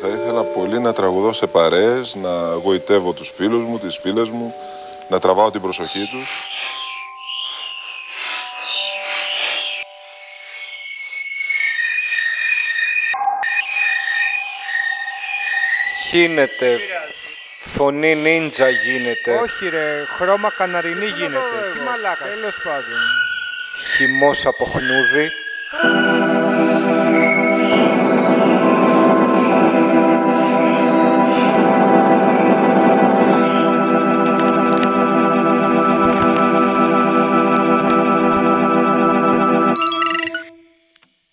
Θα ήθελα πολύ να τραγουδώ σε παρέες, να γοητεύω τους φίλους μου, τις φίλες μου, να τραβάω την προσοχή τους. Γίνεται. Φωνή νίντζα γίνεται. Όχι ρε, χρώμα καναρινή γίνεται. Τι μαλάκας. Τέλος πάντων. Χυμός από χνούδι.